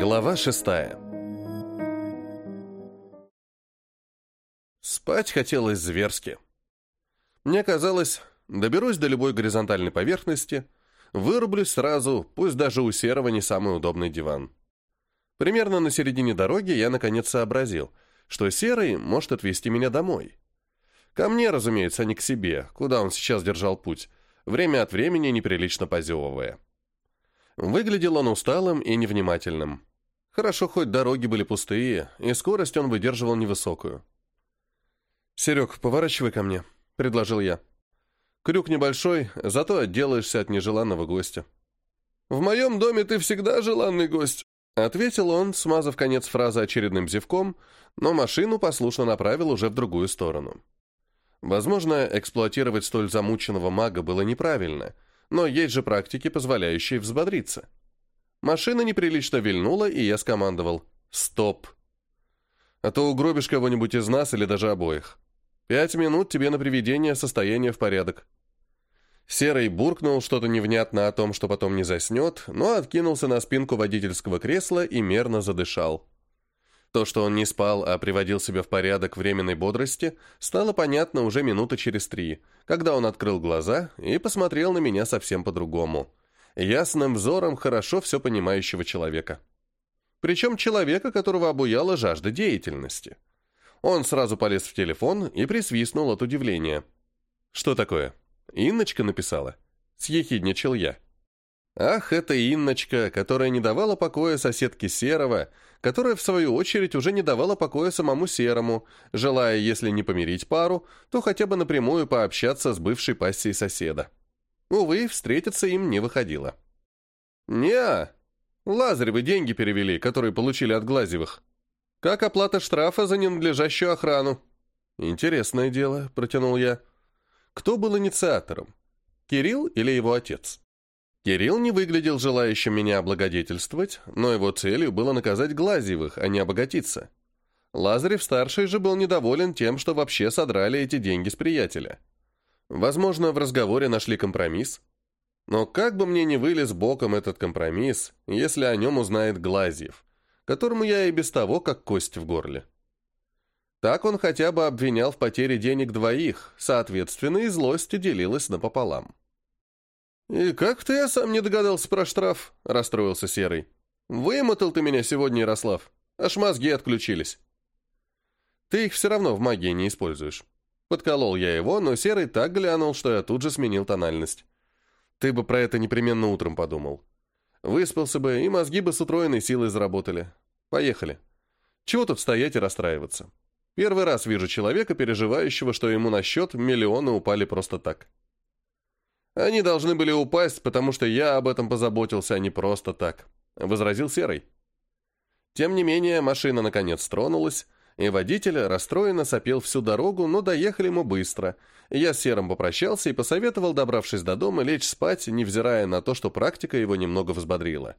Глава шестая Спать хотелось зверски. Мне казалось, доберусь до любой горизонтальной поверхности, вырублюсь сразу, пусть даже у серого не самый удобный диван. Примерно на середине дороги я наконец сообразил, что серый может отвезти меня домой. Ко мне, разумеется, а не к себе, куда он сейчас держал путь, время от времени неприлично позевывая. Выглядел он усталым и невнимательным. Хорошо, хоть дороги были пустые, и скорость он выдерживал невысокую. «Серег, поворачивай ко мне», — предложил я. «Крюк небольшой, зато отделаешься от нежеланного гостя». «В моем доме ты всегда желанный гость», — ответил он, смазав конец фразы очередным зевком, но машину послушно направил уже в другую сторону. Возможно, эксплуатировать столь замученного мага было неправильно, но есть же практики, позволяющие взбодриться. Машина неприлично вильнула, и я скомандовал «Стоп!» «А то угробишь кого-нибудь из нас или даже обоих. Пять минут тебе на приведение состояния в порядок». Серый буркнул что-то невнятно о том, что потом не заснет, но откинулся на спинку водительского кресла и мерно задышал. То, что он не спал, а приводил себя в порядок временной бодрости, стало понятно уже минута через три, когда он открыл глаза и посмотрел на меня совсем по-другому – ясным взором хорошо все понимающего человека. Причем человека, которого обуяла жажда деятельности. Он сразу полез в телефон и присвистнул от удивления. «Что такое?» Инночка написала. Съехидничал я. Ах, это Инночка, которая не давала покоя соседке Серого, которая, в свою очередь, уже не давала покоя самому Серому, желая, если не помирить пару, то хотя бы напрямую пообщаться с бывшей пассией соседа. Увы, встретиться им не выходило. Не, Лазаревы деньги перевели, которые получили от Глазевых. Как оплата штрафа за ненадлежащую охрану?» «Интересное дело», — протянул я. «Кто был инициатором? Кирилл или его отец?» Кирилл не выглядел желающим меня облагодетельствовать, но его целью было наказать Глазьевых, а не обогатиться. Лазарев-старший же был недоволен тем, что вообще содрали эти деньги с приятеля. Возможно, в разговоре нашли компромисс. Но как бы мне ни вылез боком этот компромисс, если о нем узнает Глазьев, которому я и без того как кость в горле. Так он хотя бы обвинял в потере денег двоих, соответственно, и злость делилась напополам. «И как-то я сам не догадался про штраф», — расстроился Серый. «Вымотал ты меня сегодня, Ярослав. Аж мозги отключились». «Ты их все равно в магии не используешь». Подколол я его, но Серый так глянул, что я тут же сменил тональность. Ты бы про это непременно утром подумал. Выспался бы, и мозги бы с утроенной силой заработали. Поехали. Чего тут стоять и расстраиваться? Первый раз вижу человека, переживающего, что ему на счет миллионы упали просто так. Они должны были упасть, потому что я об этом позаботился, а не просто так, — возразил Серый. Тем не менее, машина наконец тронулась, и водитель расстроенно сопел всю дорогу, но доехали мы быстро. Я с Серым попрощался и посоветовал, добравшись до дома, лечь спать, невзирая на то, что практика его немного взбодрила.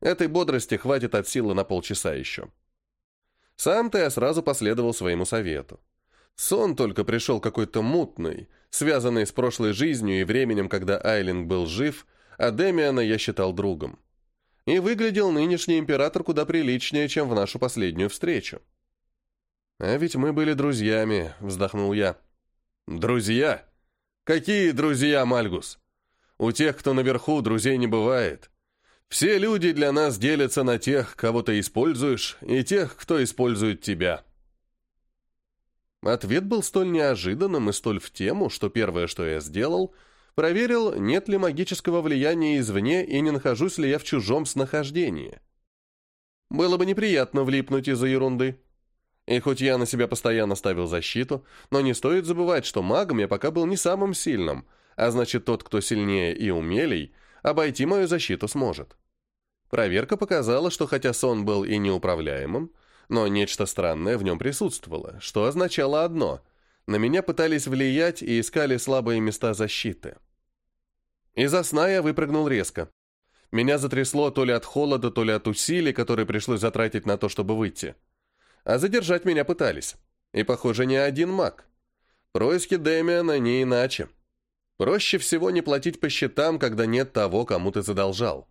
Этой бодрости хватит от силы на полчаса еще. Сам-то я сразу последовал своему совету. Сон только пришел какой-то мутный, связанный с прошлой жизнью и временем, когда Айлинг был жив, а Демиана я считал другом. И выглядел нынешний император куда приличнее, чем в нашу последнюю встречу. «А ведь мы были друзьями», — вздохнул я. «Друзья? Какие друзья, Мальгус? У тех, кто наверху, друзей не бывает. Все люди для нас делятся на тех, кого ты используешь, и тех, кто использует тебя». Ответ был столь неожиданным и столь в тему, что первое, что я сделал, проверил, нет ли магического влияния извне и не нахожусь ли я в чужом снахождении. Было бы неприятно влипнуть из-за ерунды. И хоть я на себя постоянно ставил защиту, но не стоит забывать, что магом я пока был не самым сильным, а значит тот, кто сильнее и умелей, обойти мою защиту сможет. Проверка показала, что хотя сон был и неуправляемым, но нечто странное в нем присутствовало, что означало одно — на меня пытались влиять и искали слабые места защиты. Из-за сна я выпрыгнул резко. Меня затрясло то ли от холода, то ли от усилий, которые пришлось затратить на то, чтобы выйти. А задержать меня пытались. И, похоже, не один маг. Происки Дэмиана не иначе. Проще всего не платить по счетам, когда нет того, кому ты задолжал.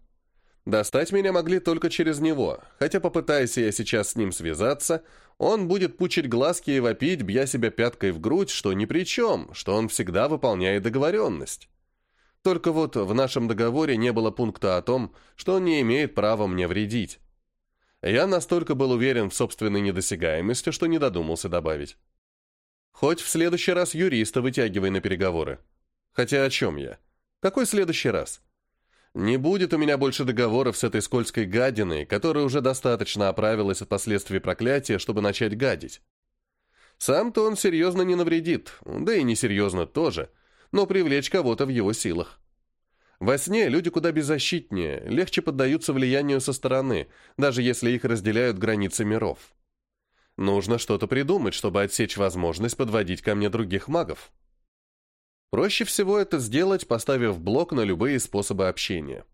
Достать меня могли только через него, хотя попытайся я сейчас с ним связаться, он будет пучить глазки и вопить, бья себя пяткой в грудь, что ни при чем, что он всегда выполняет договоренность. Только вот в нашем договоре не было пункта о том, что он не имеет права мне вредить я настолько был уверен в собственной недосягаемости, что не додумался добавить. Хоть в следующий раз юриста вытягивай на переговоры. Хотя о чем я? Какой следующий раз? Не будет у меня больше договоров с этой скользкой гадиной, которая уже достаточно оправилась от последствий проклятия, чтобы начать гадить. Сам-то он серьезно не навредит, да и несерьезно тоже, но привлечь кого-то в его силах. Во сне люди куда беззащитнее, легче поддаются влиянию со стороны, даже если их разделяют границы миров. Нужно что-то придумать, чтобы отсечь возможность подводить ко мне других магов. Проще всего это сделать, поставив блок на любые способы общения.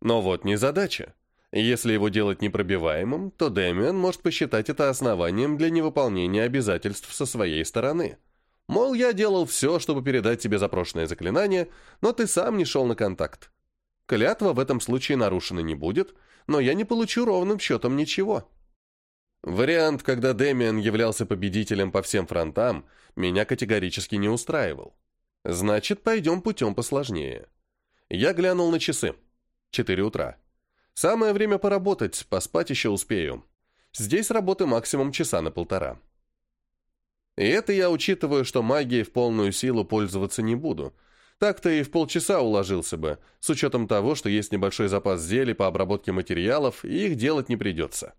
Но вот не задача. Если его делать непробиваемым, то Дэмиан может посчитать это основанием для невыполнения обязательств со своей стороны – Мол, я делал все, чтобы передать тебе запрошенное заклинание, но ты сам не шел на контакт. Клятва в этом случае нарушена не будет, но я не получу ровным счетом ничего. Вариант, когда Дэмиан являлся победителем по всем фронтам, меня категорически не устраивал. Значит, пойдем путем посложнее. Я глянул на часы. Четыре утра. Самое время поработать, поспать еще успею. Здесь работы максимум часа на полтора. И это я учитываю, что магией в полную силу пользоваться не буду. Так-то и в полчаса уложился бы, с учетом того, что есть небольшой запас зелий по обработке материалов, и их делать не придется.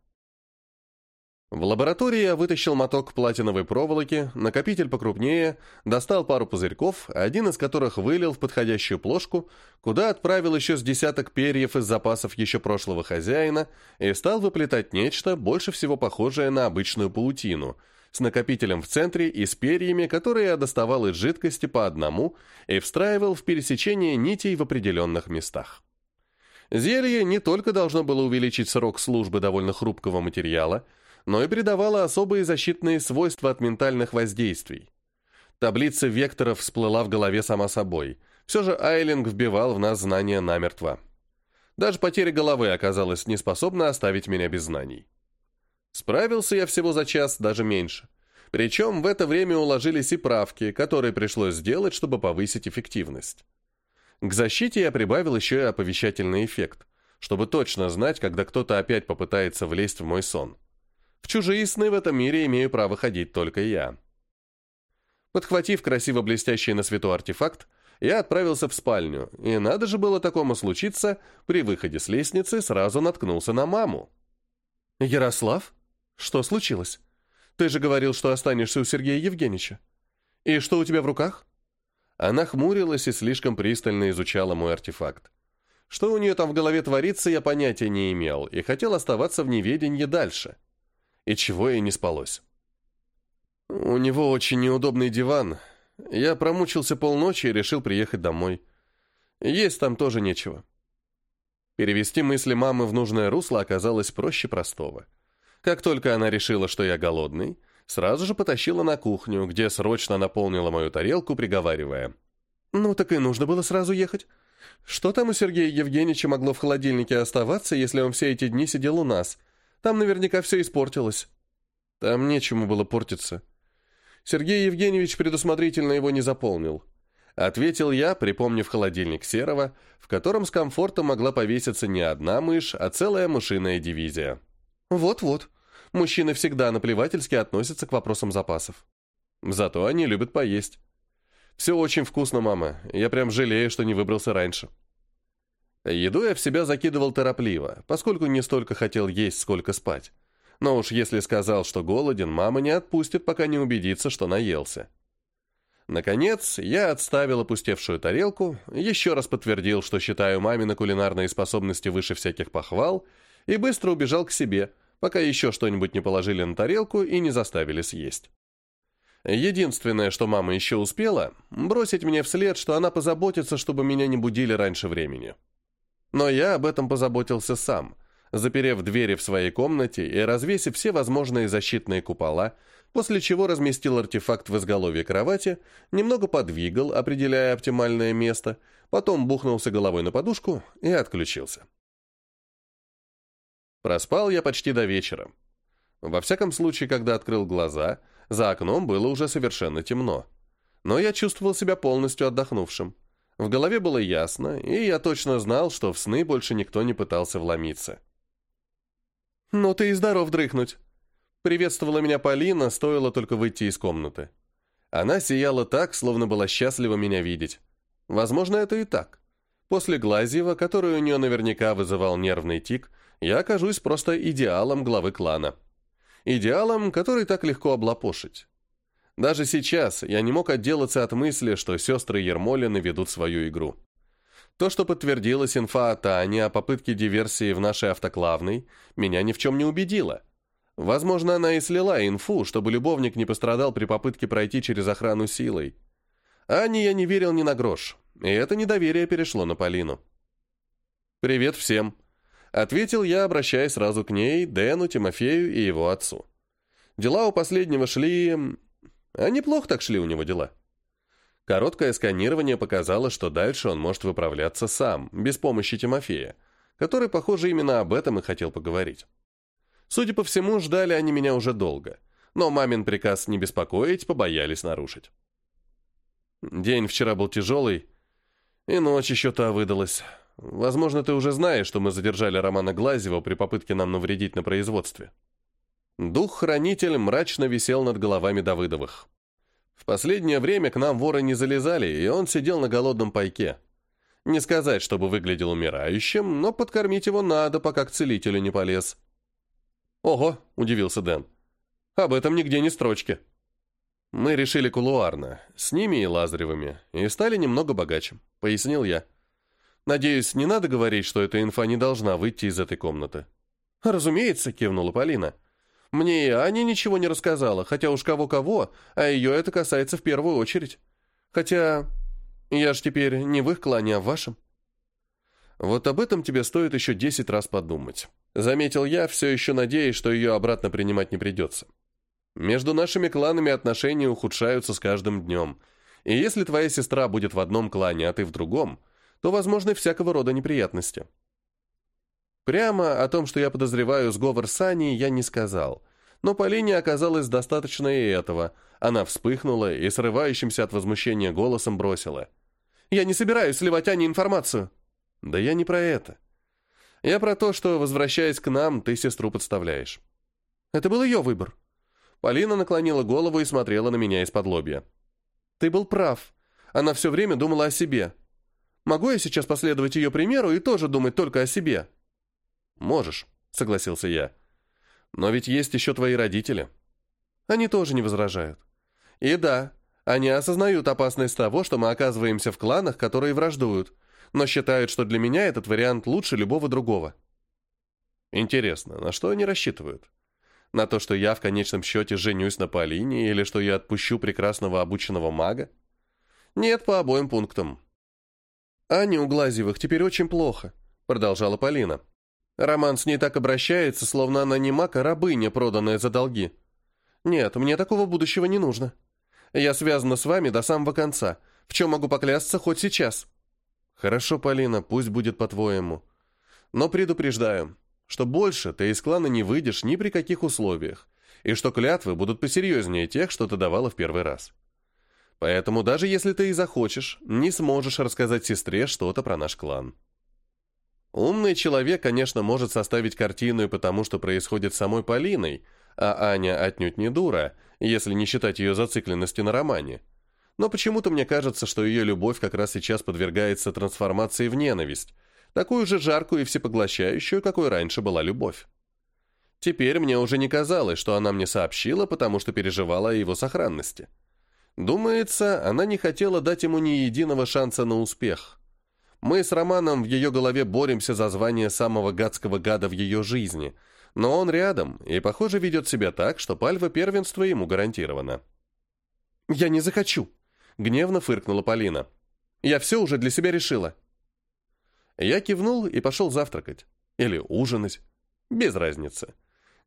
В лаборатории я вытащил моток платиновой проволоки, накопитель покрупнее, достал пару пузырьков, один из которых вылил в подходящую плошку, куда отправил еще с десяток перьев из запасов еще прошлого хозяина и стал выплетать нечто, больше всего похожее на обычную паутину — с накопителем в центре и с перьями, которые я доставал из жидкости по одному и встраивал в пересечение нитей в определенных местах. Зелье не только должно было увеличить срок службы довольно хрупкого материала, но и придавало особые защитные свойства от ментальных воздействий. Таблица векторов всплыла в голове сама собой. Все же Айлинг вбивал в нас знания намертво. Даже потеря головы оказалась неспособна оставить меня без знаний. Справился я всего за час, даже меньше. Причем в это время уложились и правки, которые пришлось сделать, чтобы повысить эффективность. К защите я прибавил еще и оповещательный эффект, чтобы точно знать, когда кто-то опять попытается влезть в мой сон. В чужие сны в этом мире имею право ходить только я. Подхватив красиво блестящий на свету артефакт, я отправился в спальню, и надо же было такому случиться, при выходе с лестницы сразу наткнулся на маму. «Ярослав?» «Что случилось? Ты же говорил, что останешься у Сергея Евгеньевича. И что у тебя в руках?» Она хмурилась и слишком пристально изучала мой артефакт. Что у нее там в голове творится, я понятия не имел и хотел оставаться в неведении дальше. И чего ей не спалось. «У него очень неудобный диван. Я промучился полночи и решил приехать домой. Есть там тоже нечего». Перевести мысли мамы в нужное русло оказалось проще простого – как только она решила, что я голодный, сразу же потащила на кухню, где срочно наполнила мою тарелку, приговаривая. «Ну так и нужно было сразу ехать. Что там у Сергея Евгеньевича могло в холодильнике оставаться, если он все эти дни сидел у нас? Там наверняка все испортилось». «Там нечему было портиться». Сергей Евгеньевич предусмотрительно его не заполнил. Ответил я, припомнив холодильник Серова, в котором с комфортом могла повеситься не одна мышь, а целая мышиная дивизия. Вот-вот. Мужчины всегда наплевательски относятся к вопросам запасов. Зато они любят поесть. Все очень вкусно, мама. Я прям жалею, что не выбрался раньше. Еду я в себя закидывал торопливо, поскольку не столько хотел есть, сколько спать. Но уж если сказал, что голоден, мама не отпустит, пока не убедится, что наелся. Наконец, я отставил опустевшую тарелку, еще раз подтвердил, что считаю мамины кулинарные способности выше всяких похвал, и быстро убежал к себе, пока еще что-нибудь не положили на тарелку и не заставили съесть. Единственное, что мама еще успела, бросить мне вслед, что она позаботится, чтобы меня не будили раньше времени. Но я об этом позаботился сам, заперев двери в своей комнате и развесив все возможные защитные купола, после чего разместил артефакт в изголовье кровати, немного подвигал, определяя оптимальное место, потом бухнулся головой на подушку и отключился. Проспал я почти до вечера. Во всяком случае, когда открыл глаза, за окном было уже совершенно темно. Но я чувствовал себя полностью отдохнувшим. В голове было ясно, и я точно знал, что в сны больше никто не пытался вломиться. «Ну ты и здоров дрыхнуть!» Приветствовала меня Полина, стоило только выйти из комнаты. Она сияла так, словно была счастлива меня видеть. Возможно, это и так. После Глазьева, который у нее наверняка вызывал нервный тик, я окажусь просто идеалом главы клана. Идеалом, который так легко облапошить. Даже сейчас я не мог отделаться от мысли, что сестры Ермолины ведут свою игру. То, что подтвердилась инфа от Ани о попытке диверсии в нашей автоклавной, меня ни в чем не убедило. Возможно, она и слила инфу, чтобы любовник не пострадал при попытке пройти через охрану силой. Ане я не верил ни на грош, и это недоверие перешло на Полину. «Привет всем!» Ответил я, обращаясь сразу к ней, Дэну, Тимофею и его отцу. Дела у последнего шли... А неплохо так шли у него дела. Короткое сканирование показало, что дальше он может выправляться сам, без помощи Тимофея, который, похоже, именно об этом и хотел поговорить. Судя по всему, ждали они меня уже долго, но мамин приказ не беспокоить побоялись нарушить. День вчера был тяжелый, и ночь еще та выдалась. Возможно, ты уже знаешь, что мы задержали Романа Глазева при попытке нам навредить на производстве». Дух-хранитель мрачно висел над головами Давыдовых. В последнее время к нам воры не залезали, и он сидел на голодном пайке. Не сказать, чтобы выглядел умирающим, но подкормить его надо, пока к целителю не полез. «Ого!» – удивился Дэн. «Об этом нигде не строчки». Мы решили кулуарно, с ними и Лазаревыми, и стали немного богаче, пояснил я. Надеюсь, не надо говорить, что эта инфа не должна выйти из этой комнаты. Разумеется, кивнула Полина. Мне и Аня ничего не рассказала, хотя уж кого-кого, а ее это касается в первую очередь. Хотя я ж теперь не в их клане, а в вашем. Вот об этом тебе стоит еще десять раз подумать. Заметил я, все еще надеясь, что ее обратно принимать не придется. Между нашими кланами отношения ухудшаются с каждым днем. И если твоя сестра будет в одном клане, а ты в другом – то возможны всякого рода неприятности. Прямо о том, что я подозреваю сговор с Аней, я не сказал. Но Полине оказалось достаточно и этого. Она вспыхнула и срывающимся от возмущения голосом бросила. «Я не собираюсь сливать Ане информацию!» «Да я не про это. Я про то, что, возвращаясь к нам, ты сестру подставляешь». «Это был ее выбор». Полина наклонила голову и смотрела на меня из-под лобья. «Ты был прав. Она все время думала о себе. Могу я сейчас последовать ее примеру и тоже думать только о себе?» «Можешь», — согласился я. «Но ведь есть еще твои родители». Они тоже не возражают. «И да, они осознают опасность того, что мы оказываемся в кланах, которые враждуют, но считают, что для меня этот вариант лучше любого другого». «Интересно, на что они рассчитывают?» На то, что я в конечном счете женюсь на Полине или что я отпущу прекрасного обученного мага? Нет, по обоим пунктам. Ане у Глазевых теперь очень плохо», — продолжала Полина. «Роман с ней так обращается, словно она не мака а рабыня, проданная за долги. Нет, мне такого будущего не нужно. Я связана с вами до самого конца, в чем могу поклясться хоть сейчас». «Хорошо, Полина, пусть будет по-твоему. Но предупреждаю, что больше ты из клана не выйдешь ни при каких условиях, и что клятвы будут посерьезнее тех, что ты давала в первый раз». Поэтому даже если ты и захочешь, не сможешь рассказать сестре что-то про наш клан. Умный человек, конечно, может составить картину и потому, что происходит с самой Полиной, а Аня отнюдь не дура, если не считать ее зацикленности на романе. Но почему-то мне кажется, что ее любовь как раз сейчас подвергается трансформации в ненависть, такую же жаркую и всепоглощающую, какой раньше была любовь. Теперь мне уже не казалось, что она мне сообщила, потому что переживала о его сохранности. Думается, она не хотела дать ему ни единого шанса на успех. Мы с Романом в ее голове боремся за звание самого гадского гада в ее жизни, но он рядом и, похоже, ведет себя так, что пальва первенства ему гарантирована. «Я не захочу!» — гневно фыркнула Полина. «Я все уже для себя решила». Я кивнул и пошел завтракать. Или ужинать. Без разницы.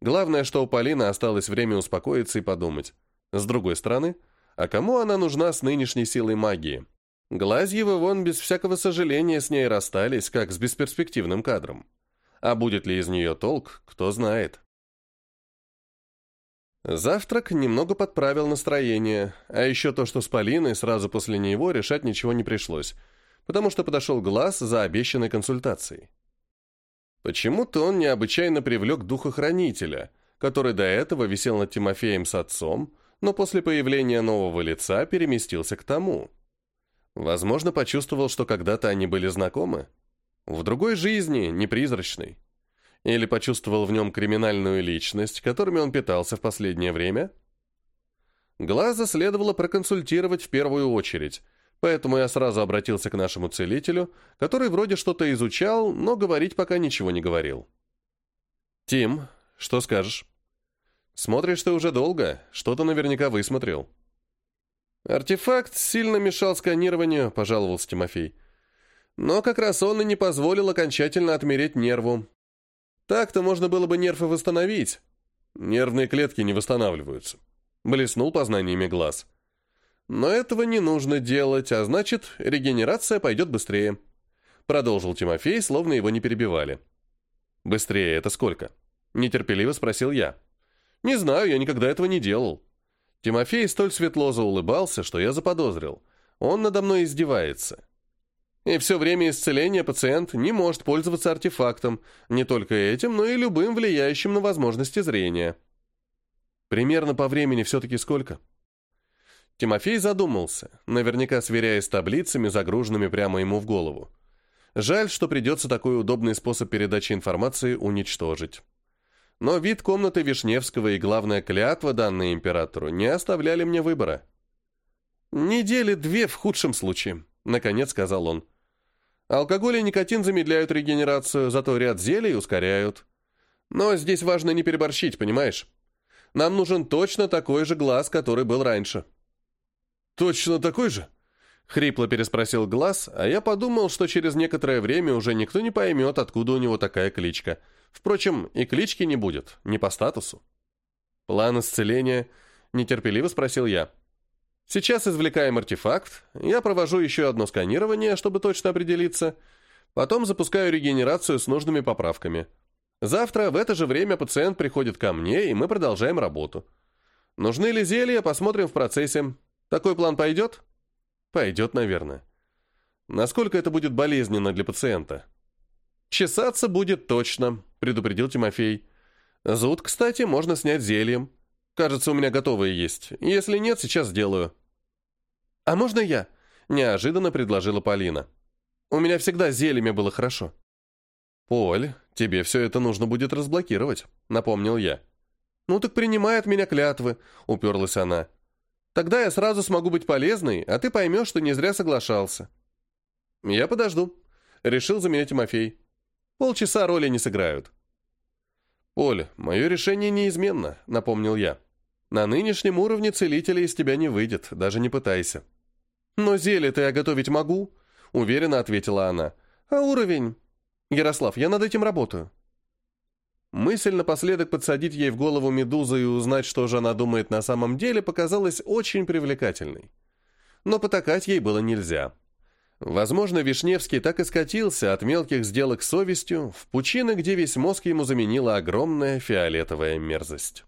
Главное, что у Полины осталось время успокоиться и подумать. С другой стороны, а кому она нужна с нынешней силой магии? Глазьевы вон без всякого сожаления с ней расстались, как с бесперспективным кадром. А будет ли из нее толк, кто знает. Завтрак немного подправил настроение, а еще то, что с Полиной сразу после него решать ничего не пришлось, потому что подошел глаз за обещанной консультацией. Почему-то он необычайно привлек духохранителя, который до этого висел над Тимофеем с отцом, но после появления нового лица переместился к тому. Возможно, почувствовал, что когда-то они были знакомы. В другой жизни, не призрачной. Или почувствовал в нем криминальную личность, которыми он питался в последнее время? Глаза следовало проконсультировать в первую очередь, поэтому я сразу обратился к нашему целителю, который вроде что-то изучал, но говорить пока ничего не говорил. «Тим, что скажешь?» Смотришь ты уже долго, что-то наверняка высмотрел. Артефакт сильно мешал сканированию, пожаловался Тимофей. Но как раз он и не позволил окончательно отмереть нерву. Так-то можно было бы нервы восстановить. Нервные клетки не восстанавливаются. Блеснул познаниями глаз. Но этого не нужно делать, а значит, регенерация пойдет быстрее. Продолжил Тимофей, словно его не перебивали. «Быстрее это сколько?» Нетерпеливо спросил я. Не знаю, я никогда этого не делал. Тимофей столь светло заулыбался, что я заподозрил. Он надо мной издевается. И все время исцеления пациент не может пользоваться артефактом, не только этим, но и любым влияющим на возможности зрения. Примерно по времени все-таки сколько? Тимофей задумался, наверняка сверяясь с таблицами, загруженными прямо ему в голову. Жаль, что придется такой удобный способ передачи информации уничтожить но вид комнаты Вишневского и, главная клятва, данная императору, не оставляли мне выбора. «Недели две в худшем случае», — наконец сказал он. «Алкоголь и никотин замедляют регенерацию, зато ряд зелий ускоряют. Но здесь важно не переборщить, понимаешь? Нам нужен точно такой же глаз, который был раньше». «Точно такой же?» — хрипло переспросил глаз, а я подумал, что через некоторое время уже никто не поймет, откуда у него такая кличка — Впрочем, и клички не будет, не по статусу. «План исцеления?» – нетерпеливо спросил я. «Сейчас извлекаем артефакт, я провожу еще одно сканирование, чтобы точно определиться, потом запускаю регенерацию с нужными поправками. Завтра в это же время пациент приходит ко мне, и мы продолжаем работу. Нужны ли зелья, посмотрим в процессе. Такой план пойдет?» «Пойдет, наверное». «Насколько это будет болезненно для пациента?» «Чесаться будет точно», — предупредил Тимофей. «Зуд, кстати, можно снять зельем. Кажется, у меня готовое есть. Если нет, сейчас сделаю». «А можно я?» — неожиданно предложила Полина. «У меня всегда зельями было хорошо». «Поль, тебе все это нужно будет разблокировать», — напомнил я. «Ну так принимай от меня клятвы», — уперлась она. «Тогда я сразу смогу быть полезной, а ты поймешь, что не зря соглашался». «Я подожду», — решил заменять Тимофей. Полчаса роли не сыграют. «Поль, мое решение неизменно», — напомнил я. «На нынешнем уровне целителя из тебя не выйдет, даже не пытайся». «Но зелье-то я готовить могу», — уверенно ответила она. «А уровень?» «Ярослав, я над этим работаю». Мысль напоследок подсадить ей в голову медузу и узнать, что же она думает на самом деле, показалась очень привлекательной. Но потакать ей было нельзя. Возможно, Вишневский так и скатился от мелких сделок с совестью в пучины, где весь мозг ему заменила огромная фиолетовая мерзость.